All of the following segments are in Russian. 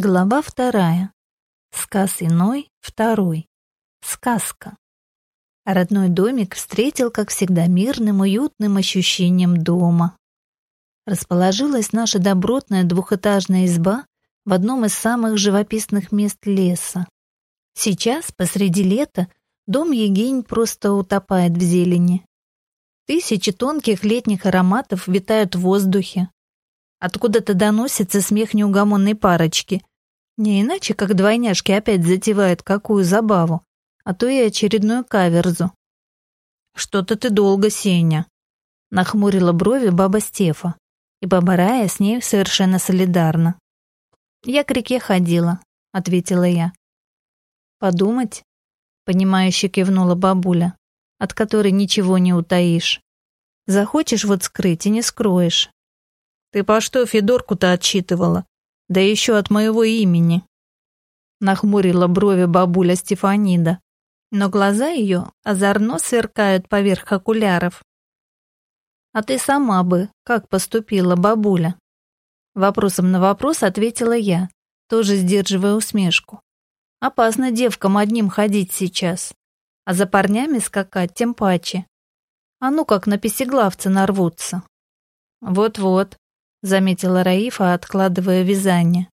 Глава вторая. Сказ иной, второй. Сказка. Родной домик встретил, как всегда, мирным, уютным ощущением дома. Расположилась наша добротная двухэтажная изба в одном из самых живописных мест леса. Сейчас, посреди лета, дом Егень просто утопает в зелени. Тысячи тонких летних ароматов витают в воздухе, Откуда-то доносится смех неугомонной парочки. Не иначе, как двойняшки опять затевают какую забаву, а то и очередную каверзу. «Что-то ты долго, Сеня», — нахмурила брови баба Стефа, и баба Рая с ней совершенно солидарна. «Я к реке ходила», — ответила я. «Подумать?» — понимающе кивнула бабуля, от которой ничего не утаишь. «Захочешь вот скрыть и не скроешь, ты по что Федорку-то отчитывала? Да еще от моего имени. Нахмурила брови бабуля Стефанида, но глаза ее озорно сверкают поверх окуляров. А ты сама бы как поступила, бабуля? Вопросом на вопрос ответила я, тоже сдерживая усмешку. Опасно девкам одним ходить сейчас, а за парнями скакать тем паче. А ну как на песеглавца нарвутся. Вот-вот, заметила Раифа, откладывая вязание.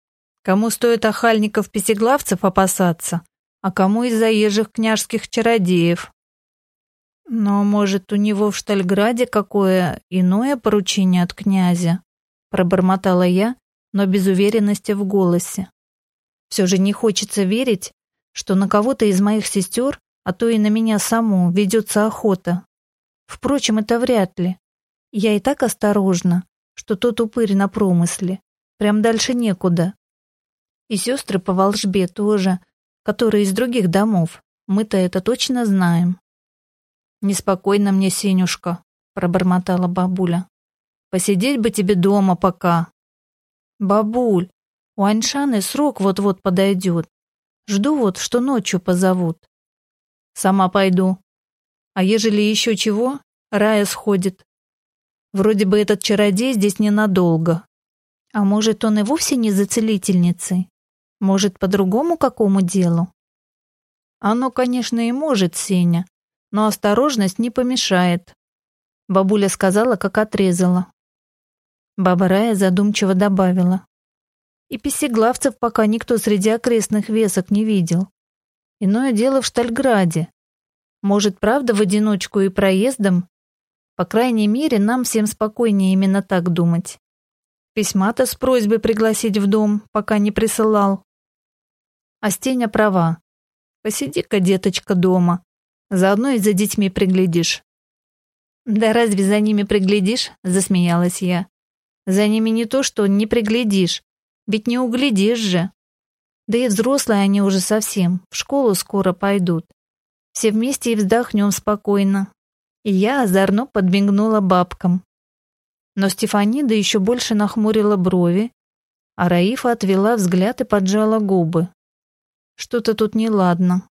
Кому стоит охальников-песеглавцев опасаться, а кому из заезжих княжских чародеев. Но, может, у него в Штальграде какое иное поручение от князя? Пробормотала я, но без уверенности в голосе. Все же не хочется верить, что на кого-то из моих сестер, а то и на меня саму, ведется охота. Впрочем, это вряд ли. Я и так осторожна, что тот упырь на промысле. Прям дальше некуда. И сестры по волжбе тоже, которые из других домов. Мы-то это точно знаем. Неспокойно мне, Сенюшка, пробормотала бабуля. Посидеть бы тебе дома пока. Бабуль, у Аньшаны срок вот-вот подойдет. Жду вот, что ночью позовут. Сама пойду. А ежели еще чего, Рая сходит. Вроде бы этот чародей здесь ненадолго. А может, он и вовсе не за целительницей? Может, по другому какому делу? Оно, конечно, и может, Сеня, но осторожность не помешает. Бабуля сказала, как отрезала. Баба Рая задумчиво добавила. И песеглавцев пока никто среди окрестных весок не видел. Иное дело в Штальграде. Может, правда, в одиночку и проездом по крайней мере, нам всем спокойнее именно так думать. Письма-то с просьбой пригласить в дом, пока не присылал. А Стеня права. Посиди-ка, деточка, дома. Заодно и за детьми приглядишь. Да разве за ними приглядишь? Засмеялась я. За ними не то, что не приглядишь. Ведь не углядишь же. Да и взрослые они уже совсем. В школу скоро пойдут. Все вместе и вздохнем спокойно, я озорно подмигнула бабкам. Но Стефанида еще больше нахмурила брови, а Раифа отвела взгляд и поджала губы. Что-то тут неладно.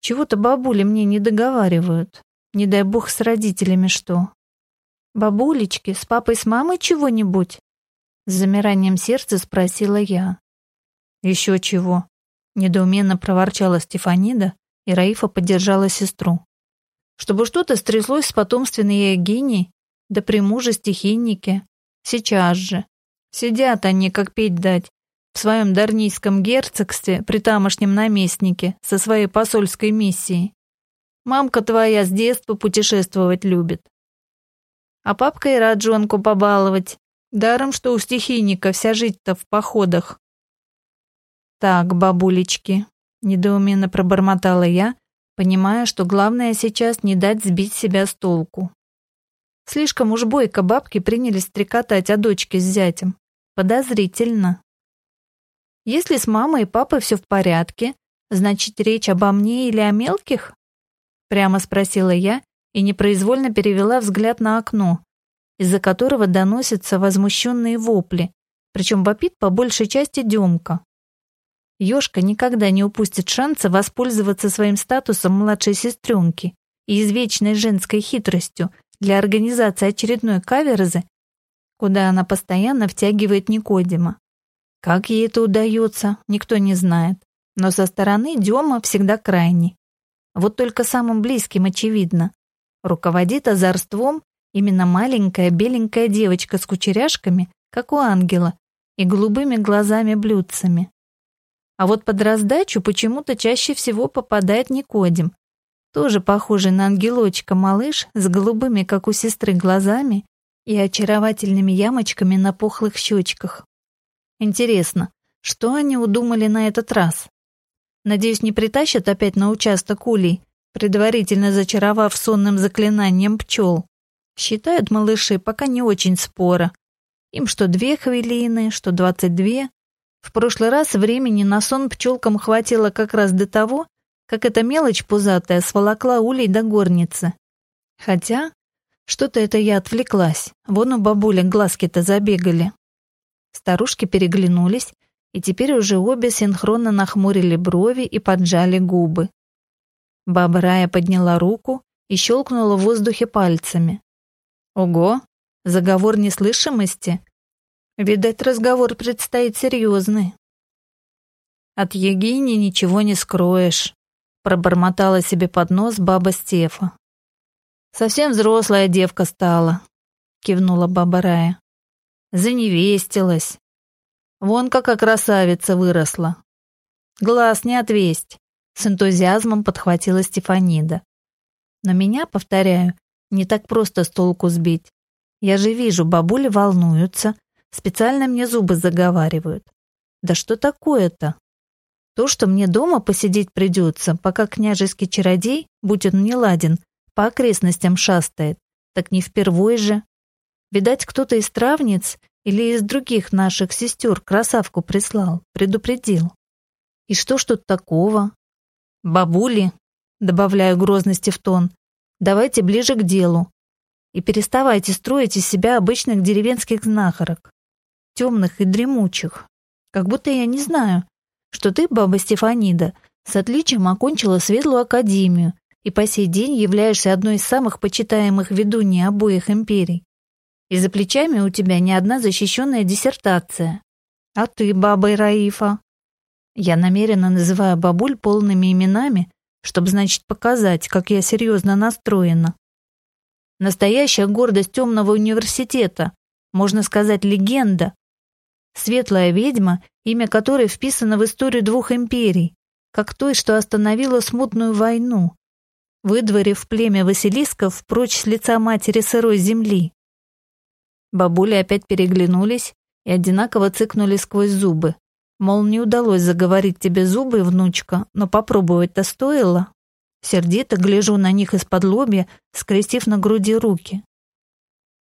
Чего-то бабули мне не договаривают. Не дай бог с родителями что. Бабулечки, с папой, с мамой чего-нибудь? С замиранием сердца спросила я. Еще чего? Недоуменно проворчала Стефанида, и Раифа поддержала сестру. Чтобы что-то стряслось с потомственной Евгенией, да при муже стихийники. Сейчас же. Сидят они, как петь дать, в своем дарнийском герцогстве при тамошнем наместнике со своей посольской миссией. Мамка твоя с детства путешествовать любит. А папка и рад жонку побаловать. Даром, что у стихийника вся жить-то в походах. Так, бабулечки, недоуменно пробормотала я, понимая, что главное сейчас не дать сбить себя с толку. Слишком уж бойко бабки принялись стрекотать о дочке с зятем. Подозрительно. Если с мамой и папой все в порядке, значит, речь обо мне или о мелких? Прямо спросила я и непроизвольно перевела взгляд на окно, из-за которого доносятся возмущенные вопли, причем вопит по большей части Демка. Ёшка никогда не упустит шанса воспользоваться своим статусом младшей сестренки и извечной женской хитростью для организации очередной каверзы, куда она постоянно втягивает Никодима. Как ей это удается, никто не знает. Но со стороны Дема всегда крайний. Вот только самым близким очевидно. Руководит озорством именно маленькая беленькая девочка с кучеряшками, как у ангела, и голубыми глазами-блюдцами. А вот под раздачу почему-то чаще всего попадает Никодим, тоже похожий на ангелочка малыш с голубыми, как у сестры, глазами и очаровательными ямочками на пухлых щечках. Интересно, что они удумали на этот раз? Надеюсь, не притащат опять на участок улей, предварительно зачаровав сонным заклинанием пчел. Считают малыши пока не очень споро. Им что две хвилины, что двадцать две. В прошлый раз времени на сон пчелкам хватило как раз до того, как эта мелочь пузатая сволокла улей до горницы. Хотя, что-то это я отвлеклась. Вон у бабули глазки-то забегали. Старушки переглянулись, и теперь уже обе синхронно нахмурили брови и поджали губы. Баба Рая подняла руку и щелкнула в воздухе пальцами. Ого, заговор неслышимости. Видать, разговор предстоит серьезный. От Егини ничего не скроешь, пробормотала себе под нос баба Стефа. Совсем взрослая девка стала, кивнула баба Рая. Заневестилась. Вон какая красавица выросла. Глаз не отвесть, с энтузиазмом подхватила Стефанида. Но меня, повторяю, не так просто с толку сбить. Я же вижу, бабули волнуются, специально мне зубы заговаривают. Да что такое-то? То, что мне дома посидеть придется, пока княжеский чародей, будь он не ладен, по окрестностям шастает, так не впервой же. Видать, кто-то из травниц или из других наших сестер красавку прислал, предупредил. И что ж тут такого? Бабули, добавляю грозности в тон, давайте ближе к делу. И переставайте строить из себя обычных деревенских знахарок, темных и дремучих. Как будто я не знаю, что ты, баба Стефанида, с отличием окончила Светлую Академию и по сей день являешься одной из самых почитаемых ведуней обоих империй. И за плечами у тебя не одна защищенная диссертация. А ты, баба Раифа? Я намеренно называю бабуль полными именами, чтобы, значит, показать, как я серьезно настроена. Настоящая гордость темного университета, можно сказать, легенда, Светлая ведьма, имя которой вписано в историю двух империй, как той, что остановила смутную войну, выдворив племя Василисков прочь с лица матери сырой земли. Бабули опять переглянулись и одинаково цыкнули сквозь зубы. Мол, не удалось заговорить тебе зубы, внучка, но попробовать-то стоило. Сердито гляжу на них из-под лобья, скрестив на груди руки.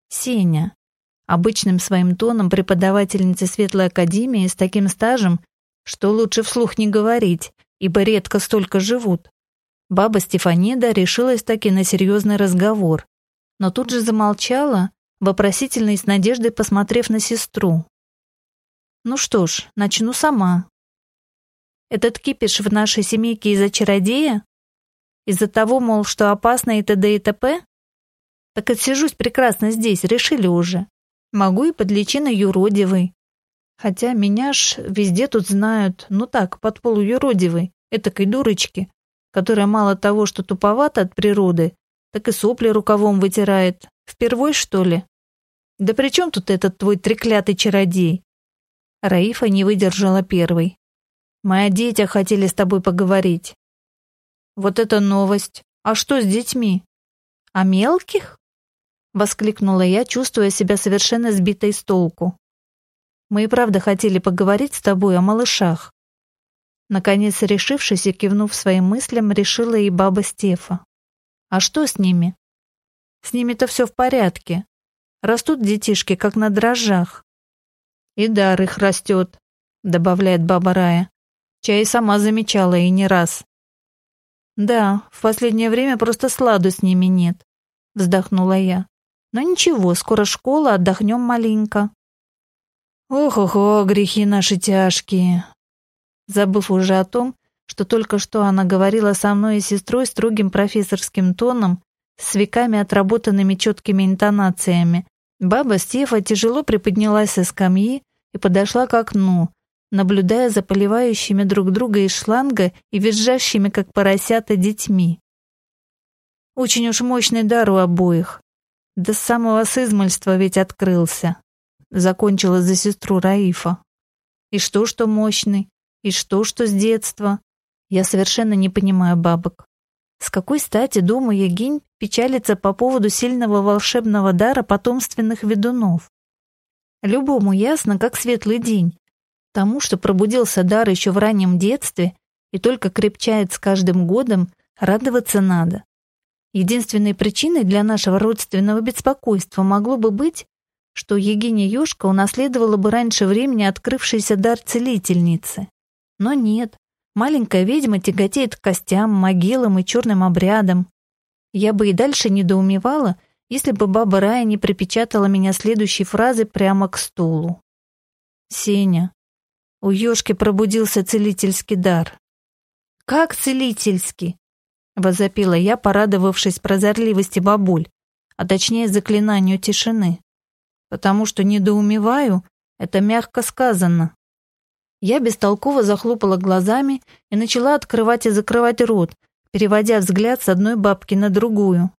Сеня, Обычным своим тоном преподавательницы Светлой Академии с таким стажем, что лучше вслух не говорить, ибо редко столько живут. Баба Стефанида решилась таки на серьезный разговор, но тут же замолчала, вопросительно и с надеждой посмотрев на сестру. «Ну что ж, начну сама. Этот кипиш в нашей семейке из-за чародея? Из-за того, мол, что опасно и т.д. и т.п.? Так отсижусь прекрасно здесь, решили уже. Могу и под личиной юродивой. Хотя меня ж везде тут знают, ну так, под полуюродивой, этакой дурочки, которая мало того, что туповата от природы, так и сопли рукавом вытирает. Впервой, что ли? Да при чем тут этот твой треклятый чародей? Раифа не выдержала первой. Мы о детях хотели с тобой поговорить. Вот это новость. А что с детьми? О мелких? Воскликнула я, чувствуя себя совершенно сбитой с толку. Мы и правда хотели поговорить с тобой о малышах. Наконец, решившись и кивнув своим мыслям, решила и баба Стефа. А что с ними? С ними-то все в порядке. Растут детишки, как на дрожжах. И дар их растет, добавляет баба Рая. Чай сама замечала и не раз. Да, в последнее время просто сладу с ними нет, вздохнула я. Но ничего, скоро школа, отдохнем маленько. Ох-ох-ох, грехи наши тяжкие. Забыв уже о том, что только что она говорила со мной и сестрой строгим профессорским тоном, с веками отработанными четкими интонациями, баба Стефа тяжело приподнялась со скамьи и подошла к окну, наблюдая за поливающими друг друга из шланга и визжащими, как поросята, детьми. Очень уж мощный дар у обоих. До самого сызмальства ведь открылся. Закончила за сестру Раифа. И что, что мощный? И что, что с детства? Я совершенно не понимаю бабок. С какой стати, думаю, Егинь печалится по поводу сильного волшебного дара потомственных ведунов? Любому ясно, как светлый день. Тому, что пробудился дар еще в раннем детстве и только крепчает с каждым годом, радоваться надо. Единственной причиной для нашего родственного беспокойства могло бы быть, что Егиня Юшка унаследовала бы раньше времени открывшийся дар целительницы. Но нет, маленькая ведьма тяготеет к костям, могилам и черным обрядам. Я бы и дальше недоумевала, если бы баба Рая не припечатала меня следующей фразой прямо к стулу. «Сеня, у Ёшки пробудился целительский дар». «Как целительский?» — возопила я, порадовавшись прозорливости бабуль, а точнее заклинанию тишины. «Потому что недоумеваю, это мягко сказано». Я бестолково захлопала глазами и начала открывать и закрывать рот, переводя взгляд с одной бабки на другую.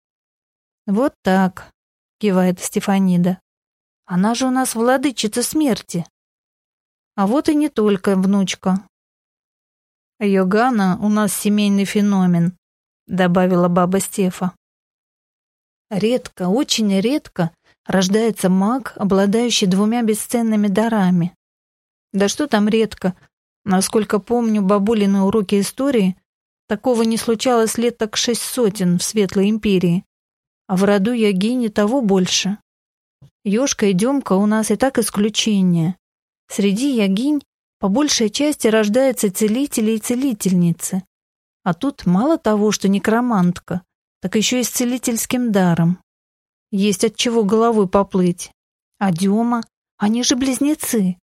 «Вот так», — кивает Стефанида. «Она же у нас владычица смерти». А вот и не только внучка. «Йогана у нас семейный феномен», — добавила баба Стефа. Редко, очень редко рождается маг, обладающий двумя бесценными дарами. Да что там редко? Насколько помню бабулины уроки истории, такого не случалось лет так шесть сотен в Светлой Империи а в роду Ягини того больше. Ёшка и Демка у нас и так исключение. Среди Ягинь по большей части рождаются целители и целительницы. А тут мало того, что некромантка, так еще и с целительским даром. Есть от чего головой поплыть. А Дема, они же близнецы,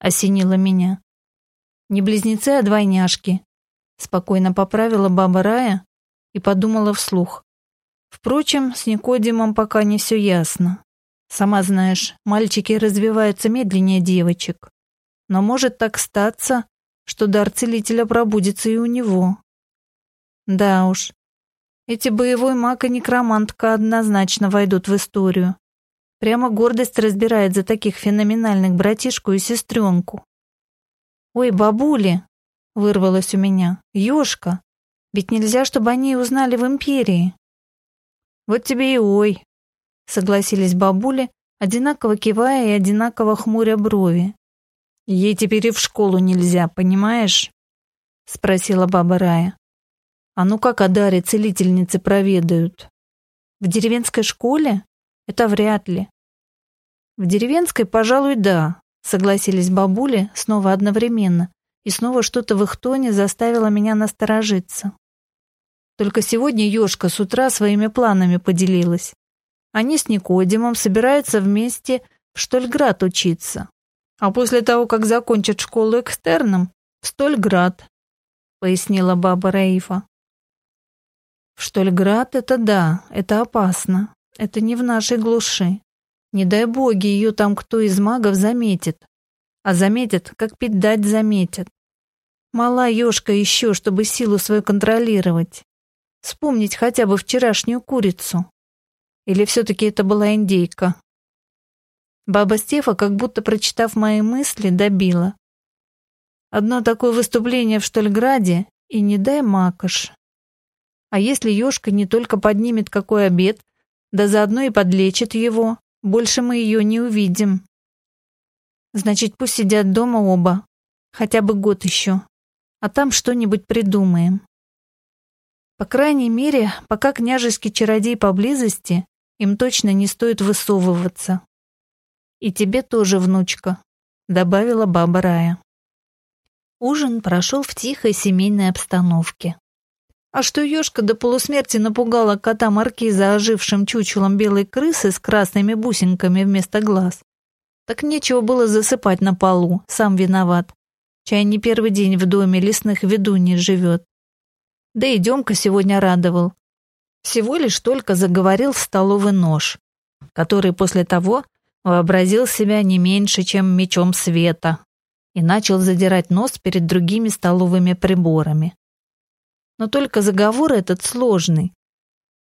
осенило меня. Не близнецы, а двойняшки. Спокойно поправила баба Рая и подумала вслух. Впрочем, с Никодимом пока не все ясно. Сама знаешь, мальчики развиваются медленнее девочек. Но может так статься, что дар целителя пробудится и у него. Да уж, эти боевой маг и некромантка однозначно войдут в историю. Прямо гордость разбирает за таких феноменальных братишку и сестренку. «Ой, бабули!» — вырвалось у меня. «Ёшка! Ведь нельзя, чтобы они узнали в Империи!» Вот тебе и ой, согласились бабули, одинаково кивая и одинаково хмуря брови. Ей теперь и в школу нельзя, понимаешь? спросила баба Рая. А ну как о даре целительницы проведают? В деревенской школе? Это вряд ли. В деревенской, пожалуй, да, согласились бабули снова одновременно, и снова что-то в их тоне заставило меня насторожиться. Только сегодня Ёшка с утра своими планами поделилась. Они с Никодимом собираются вместе в Штольград учиться. А после того, как закончат школу экстерном, в Стольград, пояснила баба Раифа. В Штольград это да, это опасно. Это не в нашей глуши. Не дай боги, ее там кто из магов заметит. А заметят, как пить дать заметят. Мала ёшка еще, чтобы силу свою контролировать. Вспомнить хотя бы вчерашнюю курицу. Или все-таки это была индейка? Баба Стефа, как будто прочитав мои мысли, добила. Одно такое выступление в Штольграде, и не дай макаш. А если Ёшка не только поднимет какой обед, да заодно и подлечит его, больше мы ее не увидим. Значит, пусть сидят дома оба, хотя бы год еще, а там что-нибудь придумаем. По крайней мере, пока княжеский чародей поблизости, им точно не стоит высовываться. И тебе тоже, внучка, добавила баба Рая. Ужин прошел в тихой семейной обстановке. А что ёшка до полусмерти напугала кота маркиза ожившим чучелом белой крысы с красными бусинками вместо глаз. Так нечего было засыпать на полу, сам виноват. Чай не первый день в доме лесных ведуней живет. Да и Демка сегодня радовал. Всего лишь только заговорил столовый нож, который после того, вообразил себя не меньше, чем мечом света, и начал задирать нос перед другими столовыми приборами. Но только заговор этот сложный.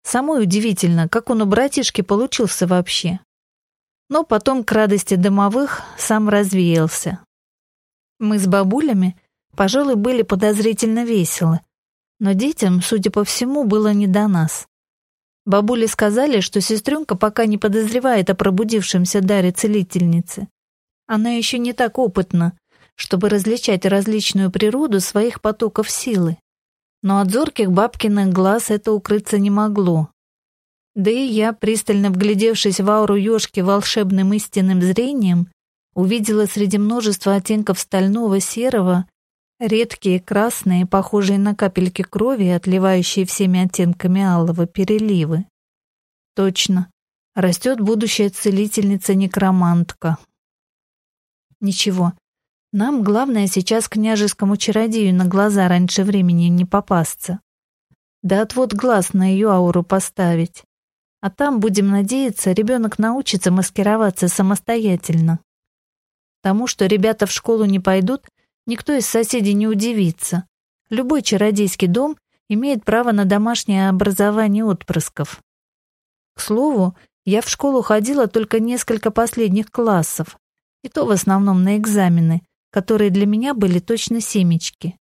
Самой удивительно, как он у братишки получился вообще. Но потом, к радости домовых, сам развеялся. Мы с бабулями, пожалуй, были подозрительно веселы, но детям, судя по всему, было не до нас. Бабули сказали, что сестренка пока не подозревает о пробудившемся даре целительницы. Она еще не так опытна, чтобы различать различную природу своих потоков силы. Но от зорких бабкиных глаз это укрыться не могло. Да и я, пристально вглядевшись в ауру ёшки волшебным истинным зрением, увидела среди множества оттенков стального серого редкие красные, похожие на капельки крови, отливающие всеми оттенками алого переливы. Точно, растет будущая целительница-некромантка. Ничего, нам главное сейчас княжескому чародею на глаза раньше времени не попасться. Да отвод глаз на ее ауру поставить. А там, будем надеяться, ребенок научится маскироваться самостоятельно. Тому, что ребята в школу не пойдут, никто из соседей не удивится. Любой чародейский дом имеет право на домашнее образование отпрысков. К слову, я в школу ходила только несколько последних классов, и то в основном на экзамены, которые для меня были точно семечки.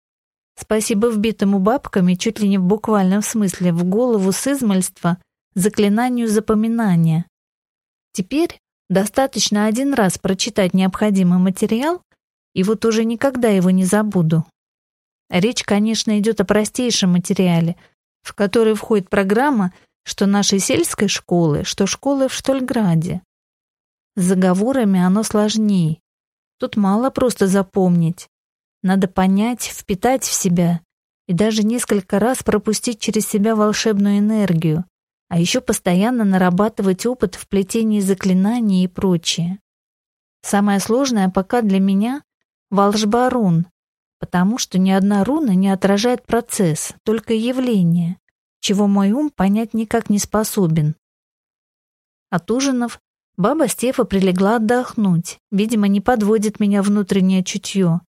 Спасибо вбитому бабками, чуть ли не в буквальном смысле, в голову с измальства, заклинанию запоминания. Теперь достаточно один раз прочитать необходимый материал, и вот уже никогда его не забуду. Речь, конечно, идет о простейшем материале, в который входит программа, что нашей сельской школы, что школы в Штольграде. С заговорами оно сложнее. Тут мало просто запомнить. Надо понять, впитать в себя и даже несколько раз пропустить через себя волшебную энергию, а еще постоянно нарабатывать опыт в плетении заклинаний и прочее. Самое сложное пока для меня — волжба рун, потому что ни одна руна не отражает процесс, только явление, чего мой ум понять никак не способен. От ужинов Баба Стефа прилегла отдохнуть. Видимо, не подводит меня внутреннее чутье.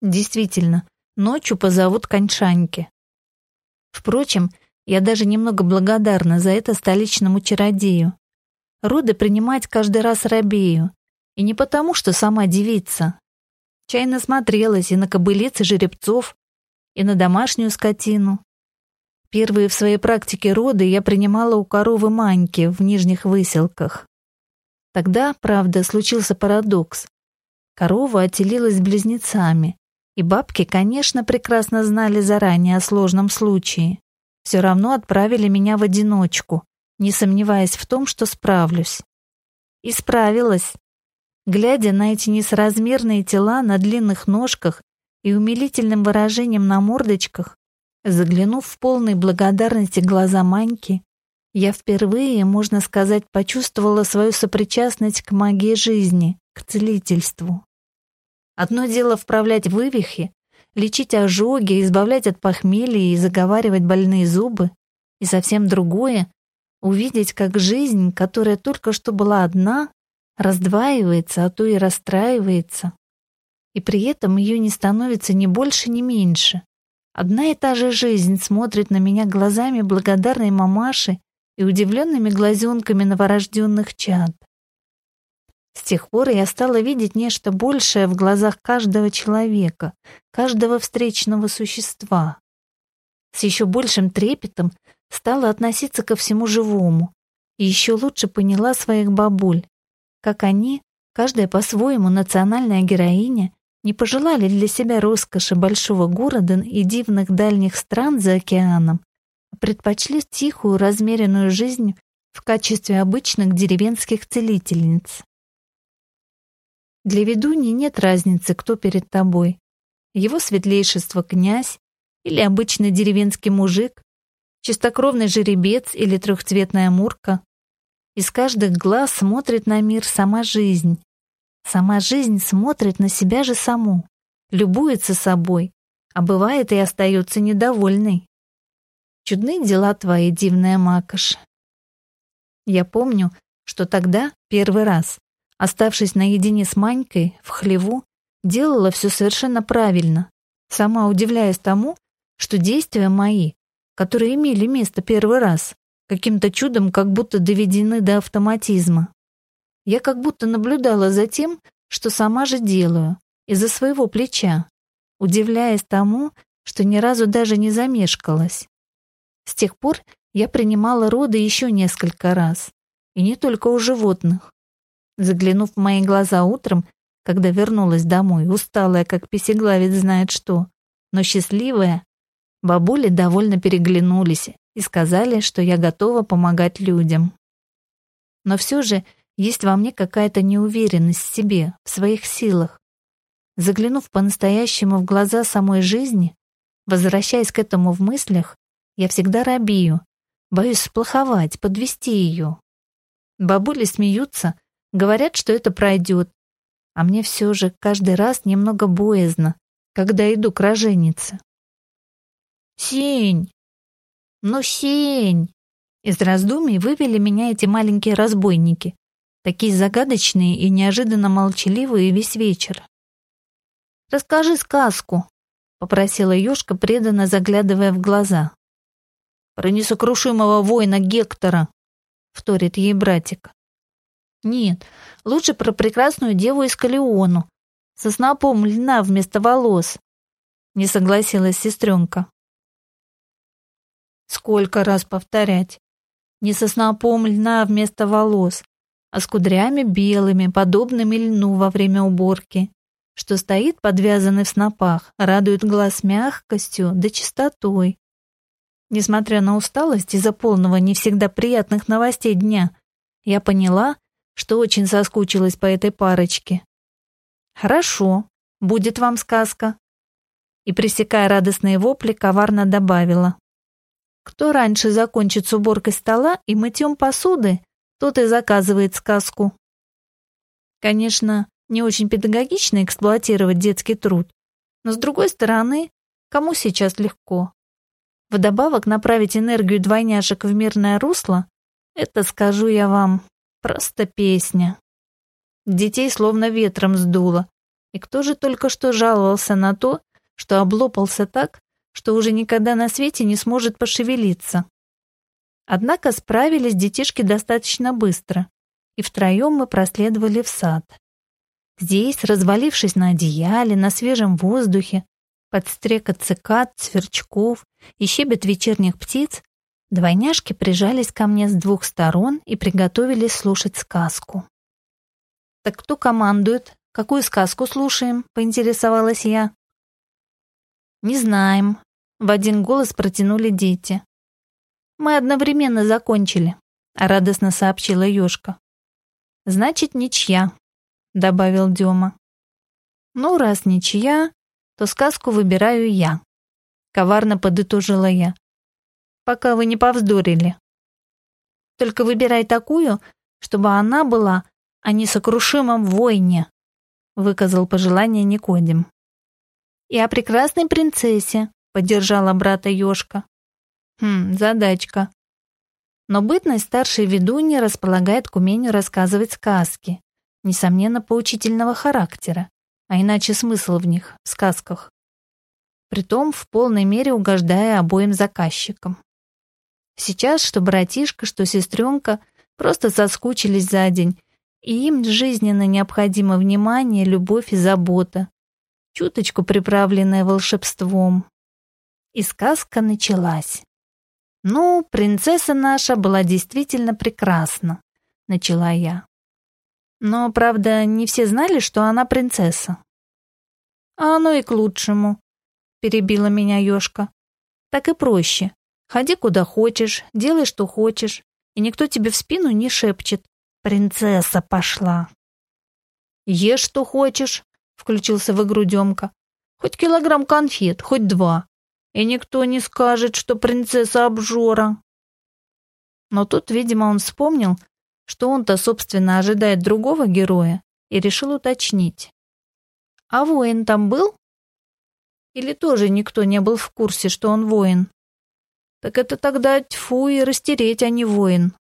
Действительно, ночью позовут кончаньки. Впрочем, я даже немного благодарна за это столичному чародею. Роды принимать каждый раз рабею. И не потому, что сама девица. Чай насмотрелась и на кобылиц и жеребцов, и на домашнюю скотину. Первые в своей практике роды я принимала у коровы Маньки в Нижних Выселках. Тогда, правда, случился парадокс. Корова отелилась близнецами, и бабки, конечно, прекрасно знали заранее о сложном случае. Все равно отправили меня в одиночку, не сомневаясь в том, что справлюсь. И справилась. Глядя на эти несоразмерные тела на длинных ножках и умилительным выражением на мордочках, заглянув в полной благодарности глаза Маньки, я впервые, можно сказать, почувствовала свою сопричастность к магии жизни, к целительству. Одно дело вправлять вывихи, лечить ожоги, избавлять от похмелья и заговаривать больные зубы, и совсем другое — увидеть, как жизнь, которая только что была одна, раздваивается, а то и расстраивается. И при этом ее не становится ни больше, ни меньше. Одна и та же жизнь смотрит на меня глазами благодарной мамаши и удивленными глазенками новорожденных чад. С тех пор я стала видеть нечто большее в глазах каждого человека, каждого встречного существа. С еще большим трепетом стала относиться ко всему живому и еще лучше поняла своих бабуль, как они, каждая по-своему национальная героиня, не пожелали для себя роскоши большого города и дивных дальних стран за океаном, предпочли тихую, размеренную жизнь в качестве обычных деревенских целительниц. Для ведуни нет разницы, кто перед тобой. Его светлейшество князь или обычный деревенский мужик, чистокровный жеребец или трехцветная мурка. Из каждых глаз смотрит на мир сама жизнь. Сама жизнь смотрит на себя же саму, любуется собой, а бывает и остается недовольной. Чудны дела твои, дивная макаш. Я помню, что тогда, первый раз, Оставшись наедине с Манькой в хлеву, делала все совершенно правильно, сама удивляясь тому, что действия мои, которые имели место первый раз, каким-то чудом как будто доведены до автоматизма. Я как будто наблюдала за тем, что сама же делаю, из-за своего плеча, удивляясь тому, что ни разу даже не замешкалась. С тех пор я принимала роды еще несколько раз, и не только у животных. Заглянув в мои глаза утром, когда вернулась домой, усталая, как песеглавец знает что, но счастливая, бабули довольно переглянулись и сказали, что я готова помогать людям. Но все же есть во мне какая-то неуверенность в себе, в своих силах. Заглянув по-настоящему в глаза самой жизни, возвращаясь к этому в мыслях, я всегда робею, боюсь сплоховать, подвести ее. Бабули смеются, говорят, что это пройдет, а мне все же каждый раз немного боязно, когда иду к роженице. «Сень! Ну, Сень!» Из раздумий вывели меня эти маленькие разбойники, такие загадочные и неожиданно молчаливые весь вечер. «Расскажи сказку», — попросила Ёшка, преданно заглядывая в глаза. «Про несокрушимого воина Гектора», — вторит ей братик. «Нет, лучше про прекрасную деву из Калеону, со снопом льна вместо волос», — не согласилась сестренка. Сколько раз повторять? Не со снопом льна вместо волос, а с кудрями белыми, подобными льну во время уборки, что стоит подвязанный в снопах, радует глаз мягкостью да чистотой. Несмотря на усталость из-за полного не всегда приятных новостей дня, я поняла, что очень соскучилась по этой парочке. «Хорошо, будет вам сказка». И, пресекая радостные вопли, коварно добавила. «Кто раньше закончит с уборкой стола и мытьем посуды, тот и заказывает сказку». Конечно, не очень педагогично эксплуатировать детский труд, но, с другой стороны, кому сейчас легко? Вдобавок направить энергию двойняшек в мирное русло — это, скажу я вам, просто песня. Детей словно ветром сдуло. И кто же только что жаловался на то, что облопался так, что уже никогда на свете не сможет пошевелиться. Однако справились детишки достаточно быстро, и втроем мы проследовали в сад. Здесь, развалившись на одеяле, на свежем воздухе, под стрекот цикад, сверчков и щебет вечерних птиц, двойняшки прижались ко мне с двух сторон и приготовились слушать сказку. «Так кто командует? Какую сказку слушаем?» — поинтересовалась я. «Не знаем», — в один голос протянули дети. «Мы одновременно закончили», — радостно сообщила Ёшка. «Значит, ничья», — добавил Дема. «Ну, раз ничья, то сказку выбираю я», — коварно подытожила я. «Пока вы не повздорили. Только выбирай такую, чтобы она была о несокрушимом войне», — выказал пожелание Никодим. «И о прекрасной принцессе», — поддержала брата Ёшка. «Хм, задачка». Но бытность старшей ведуньи располагает к умению рассказывать сказки, несомненно, поучительного характера а иначе смысл в них, в сказках. Притом в полной мере угождая обоим заказчикам. Сейчас что братишка, что сестренка просто соскучились за день, и им жизненно необходимо внимание, любовь и забота, чуточку приправленная волшебством. И сказка началась. «Ну, принцесса наша была действительно прекрасна», — начала я. Но, правда, не все знали, что она принцесса. А оно и к лучшему, перебила меня Ёшка. Так и проще. Ходи куда хочешь, делай что хочешь, и никто тебе в спину не шепчет. Принцесса пошла. Ешь что хочешь, включился в игру Демка. Хоть килограмм конфет, хоть два. И никто не скажет, что принцесса обжора. Но тут, видимо, он вспомнил, что он-то, собственно, ожидает другого героя, и решил уточнить. «А воин там был?» Или тоже никто не был в курсе, что он воин? Так это тогда тьфу и растереть, а не воин.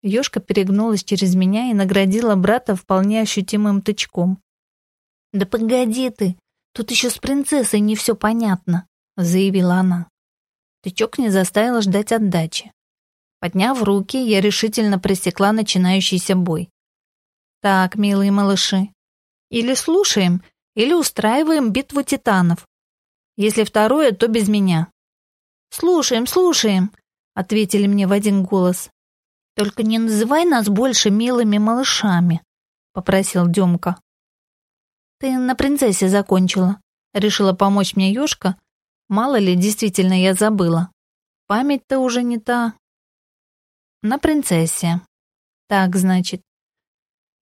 Ёшка перегнулась через меня и наградила брата вполне ощутимым тычком. «Да погоди ты, тут еще с принцессой не все понятно», — заявила она. Тычок не заставил ждать отдачи. Подняв руки, я решительно пресекла начинающийся бой. «Так, милые малыши, или слушаем, или устраиваем битву титанов. Если второе, то без меня». «Слушаем, слушаем», — ответили мне в один голос. «Только не называй нас больше милыми малышами», — попросил Демка. «Ты на принцессе закончила», — решила помочь мне Ёшка. Мало ли, действительно, я забыла. Память-то уже не та. На принцессе. Так, значит.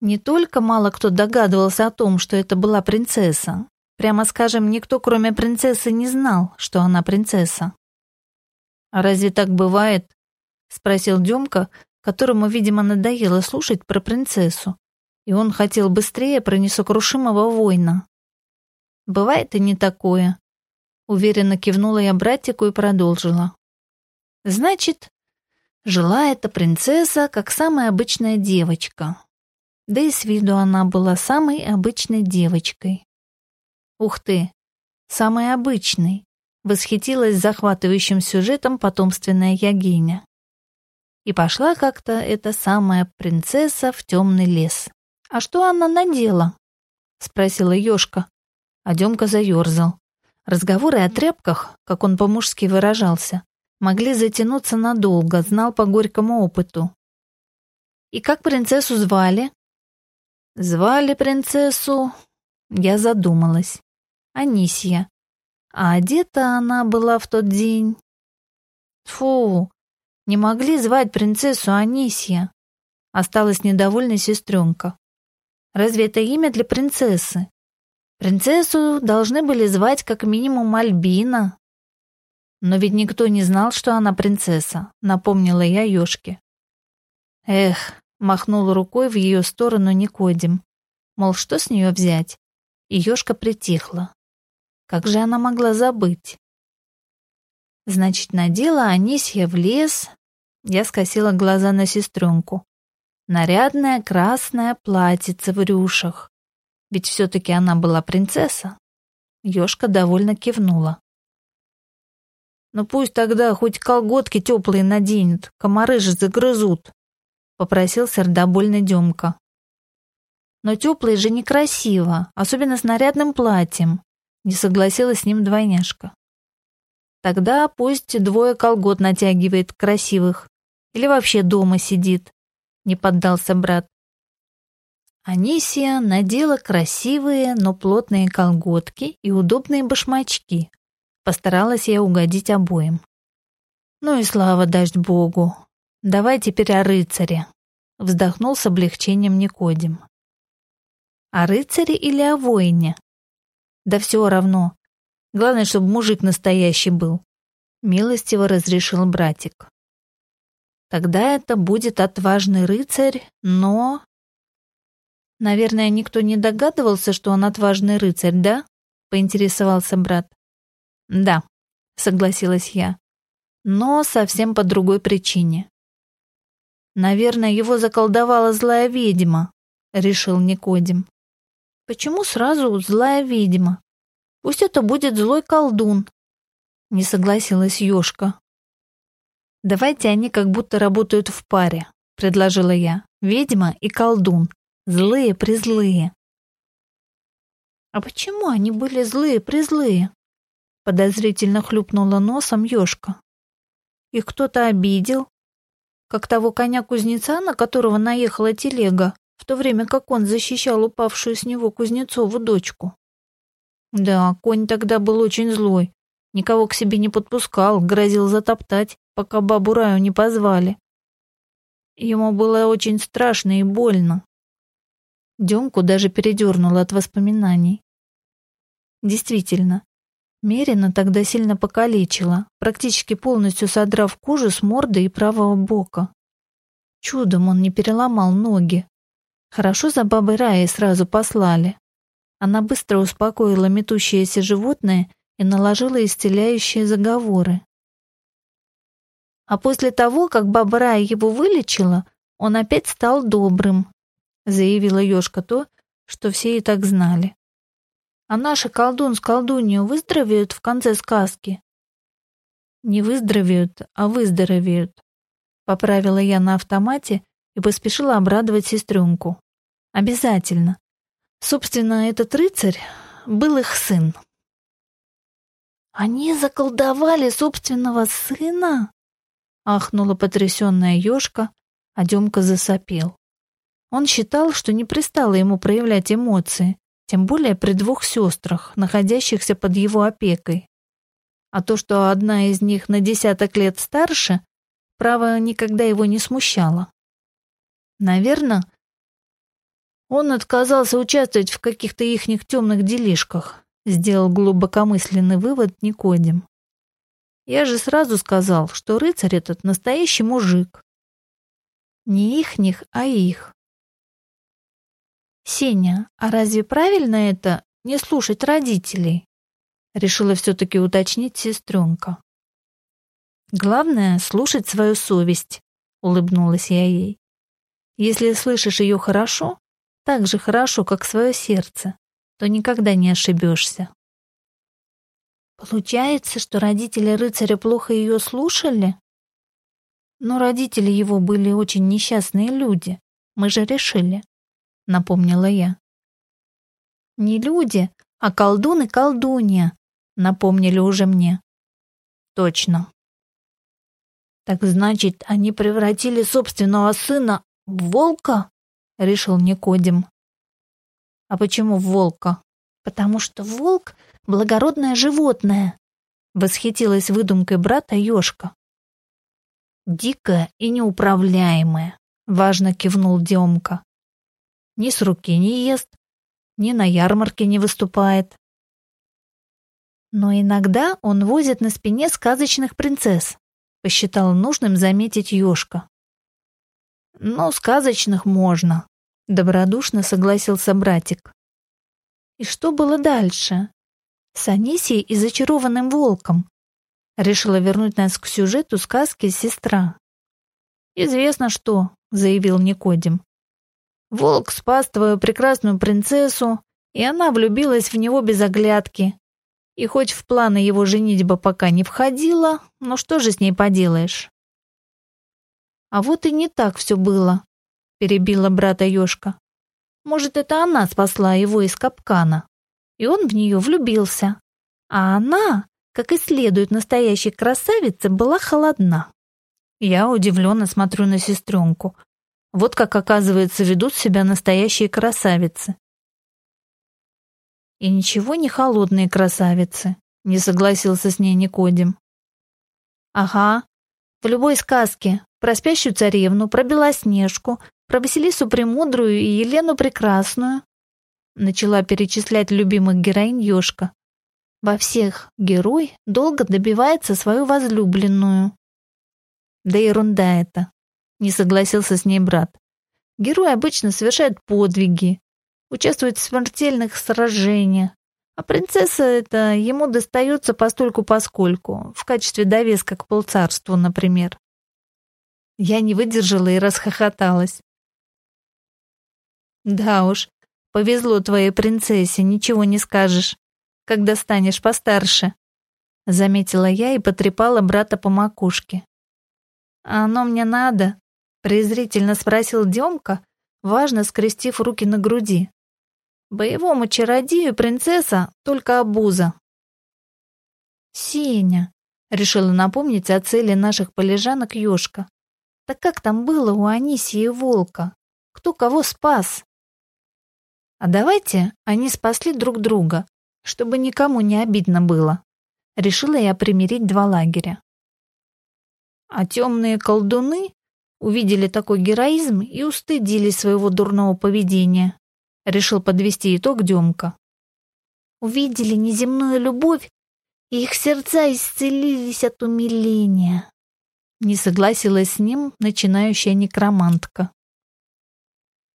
Не только мало кто догадывался о том, что это была принцесса. Прямо скажем, никто, кроме принцессы, не знал, что она принцесса. «А разве так бывает?» — спросил Демка, которому, видимо, надоело слушать про принцессу, и он хотел быстрее про несокрушимого воина. «Бывает и не такое», — уверенно кивнула я братику и продолжила. «Значит, жила эта принцесса как самая обычная девочка. Да и с виду она была самой обычной девочкой. Ух ты, самой обычной, восхитилась захватывающим сюжетом потомственная Ягиня. И пошла как-то эта самая принцесса в темный лес. «А что она надела?» — спросила Ёшка. А Демка заерзал. Разговоры о тряпках, как он по-мужски выражался, могли затянуться надолго, знал по горькому опыту. «И как принцессу звали?» «Звали принцессу...» Я задумалась. «Анисия. А одета она была в тот день...» «Фу, не могли звать принцессу Анисия?» Осталась недовольна сестренка. Разве это имя для принцессы? Принцессу должны были звать как минимум Альбина. Но ведь никто не знал, что она принцесса, напомнила я Ёшке. Эх, махнул рукой в ее сторону Никодим. Мол, что с нее взять? И Ёшка притихла. Как же она могла забыть? Значит, надела Анисья в лес. Я скосила глаза на сестренку нарядное красное платьице в рюшах. Ведь все-таки она была принцесса. Ёшка довольно кивнула. «Ну пусть тогда хоть колготки теплые наденет, комары же загрызут», — попросил сердобольный Демка. «Но теплые же некрасиво, особенно с нарядным платьем», — не согласилась с ним двойняшка. «Тогда пусть двое колгот натягивает красивых или вообще дома сидит не поддался брат. Анисия надела красивые, но плотные колготки и удобные башмачки. Постаралась я угодить обоим. Ну и слава даст Богу. Давай теперь о рыцаре. Вздохнул с облегчением Никодим. О рыцаре или о воине? Да все равно. Главное, чтобы мужик настоящий был. Милостиво разрешил братик. Тогда это будет отважный рыцарь, но... Наверное, никто не догадывался, что он отважный рыцарь, да? Поинтересовался брат. Да, согласилась я. Но совсем по другой причине. Наверное, его заколдовала злая ведьма, решил Никодим. Почему сразу злая ведьма? Пусть это будет злой колдун. Не согласилась Ёшка. «Давайте они как будто работают в паре», — предложила я. «Ведьма и колдун. Злые-призлые». «А почему они были злые-призлые?» Подозрительно хлюпнула носом ёшка. «Их кто-то обидел? Как того коня-кузнеца, на которого наехала телега, в то время как он защищал упавшую с него Кузнецову дочку?» «Да, конь тогда был очень злой. Никого к себе не подпускал, грозил затоптать пока бабу Раю не позвали. Ему было очень страшно и больно. Демку даже передернуло от воспоминаний. Действительно, Мерина тогда сильно покалечила, практически полностью содрав кожу с морды и правого бока. Чудом он не переломал ноги. Хорошо за бабой Раей сразу послали. Она быстро успокоила метущееся животное и наложила исцеляющие заговоры. А после того, как баба Рая его вылечила, он опять стал добрым, заявила Ёшка то, что все и так знали. А наши колдун с колдунью выздоровеют в конце сказки? Не выздоровеют, а выздоровеют. Поправила я на автомате и поспешила обрадовать сестренку. Обязательно. Собственно, этот рыцарь был их сын. «Они заколдовали собственного сына?» Ахнула потрясенная Ёшка, а Демка засопел. Он считал, что не пристало ему проявлять эмоции, тем более при двух сестрах, находящихся под его опекой. А то, что одна из них на десяток лет старше, право никогда его не смущало. Наверное, он отказался участвовать в каких-то ихних темных делишках, сделал глубокомысленный вывод Никодим. Я же сразу сказал, что рыцарь этот настоящий мужик. Не ихних, а их. Сеня, а разве правильно это не слушать родителей? Решила все-таки уточнить сестренка. Главное — слушать свою совесть, улыбнулась я ей. Если слышишь ее хорошо, так же хорошо, как свое сердце, то никогда не ошибешься. Получается, что родители рыцаря плохо ее слушали? Но родители его были очень несчастные люди. Мы же решили, напомнила я. Не люди, а колдун и колдунья, напомнили уже мне. Точно. Так значит, они превратили собственного сына в волка? решил Никодим. А почему в волка? Потому что волк благородное животное!» — восхитилась выдумкой брата Ёшка. «Дикое и неуправляемое», — важно кивнул Демка. «Ни с руки не ест, ни на ярмарке не выступает». «Но иногда он возит на спине сказочных принцесс», — посчитал нужным заметить Ёшка. «Ну, сказочных можно», — добродушно согласился братик. «И что было дальше?» с Анисией и зачарованным волком. Решила вернуть нас к сюжету сказки «Сестра». «Известно что», — заявил Никодим. «Волк спас твою прекрасную принцессу, и она влюбилась в него без оглядки. И хоть в планы его женитьба пока не входила, но что же с ней поделаешь?» «А вот и не так все было», — перебила брата Ёшка. «Может, это она спасла его из капкана?» и он в нее влюбился. А она, как и следует настоящей красавице, была холодна. Я удивленно смотрю на сестренку. Вот как, оказывается, ведут себя настоящие красавицы. И ничего не холодные красавицы, не согласился с ней Никодим. Ага, в любой сказке про спящую царевну, про Белоснежку, про Василису Премудрую и Елену Прекрасную начала перечислять любимых героинь Ёшка. Во всех герой долго добивается свою возлюбленную. Да ерунда это, не согласился с ней брат. Герой обычно совершает подвиги, участвует в смертельных сражениях, а принцесса это ему достается постольку-поскольку, в качестве довеска к полцарству, например. Я не выдержала и расхохоталась. Да уж, Повезло твоей принцессе, ничего не скажешь, когда станешь постарше», — заметила я и потрепала брата по макушке. «А оно мне надо?» — презрительно спросил Демка, важно скрестив руки на груди. «Боевому чародею принцесса только обуза». «Сеня», — решила напомнить о цели наших полежанок Ёшка. «Так как там было у Анисии и Волка? Кто кого спас?» А давайте они спасли друг друга, чтобы никому не обидно было. Решила я примирить два лагеря. А темные колдуны увидели такой героизм и устыдились своего дурного поведения. Решил подвести итог Демка. Увидели неземную любовь, и их сердца исцелились от умиления. Не согласилась с ним начинающая некромантка.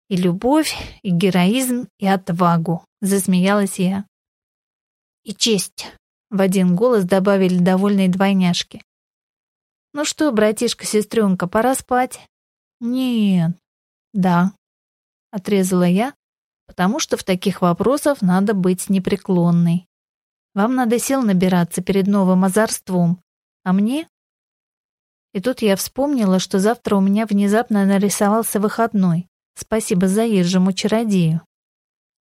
И любовь, и героизм, и отвагу, засмеялась я. И честь, в один голос добавили довольные двойняшки. Ну что, братишка-сестренка, пора спать. Нет. Да. Отрезала я, потому что в таких вопросах надо быть непреклонной. Вам надо сил набираться перед новым озорством, а мне? И тут я вспомнила, что завтра у меня внезапно нарисовался выходной. Спасибо заезжему чародею.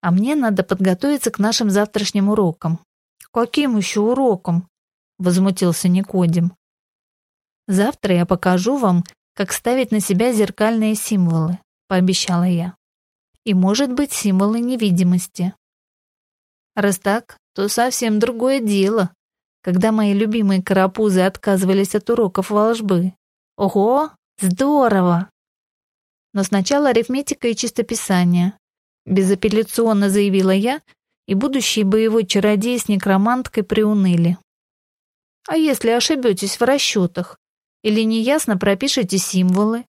А мне надо подготовиться к нашим завтрашним урокам. Каким еще урокам? Возмутился Никодим. Завтра я покажу вам, как ставить на себя зеркальные символы, пообещала я. И, может быть, символы невидимости. Раз так, то совсем другое дело, когда мои любимые карапузы отказывались от уроков волжбы. Ого, здорово! Но сначала арифметика и чистописание. Безапелляционно заявила я, и будущий боевой чародей с некроманткой приуныли. А если ошибетесь в расчетах? Или неясно пропишите символы?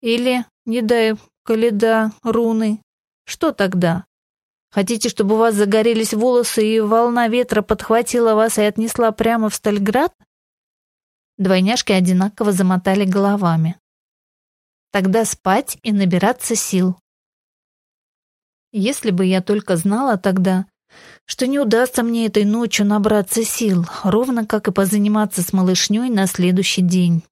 Или, не дай коляда, руны? Что тогда? Хотите, чтобы у вас загорелись волосы и волна ветра подхватила вас и отнесла прямо в Стальград? Двойняшки одинаково замотали головами. Тогда спать и набираться сил. Если бы я только знала тогда, что не удастся мне этой ночью набраться сил, ровно как и позаниматься с малышней на следующий день,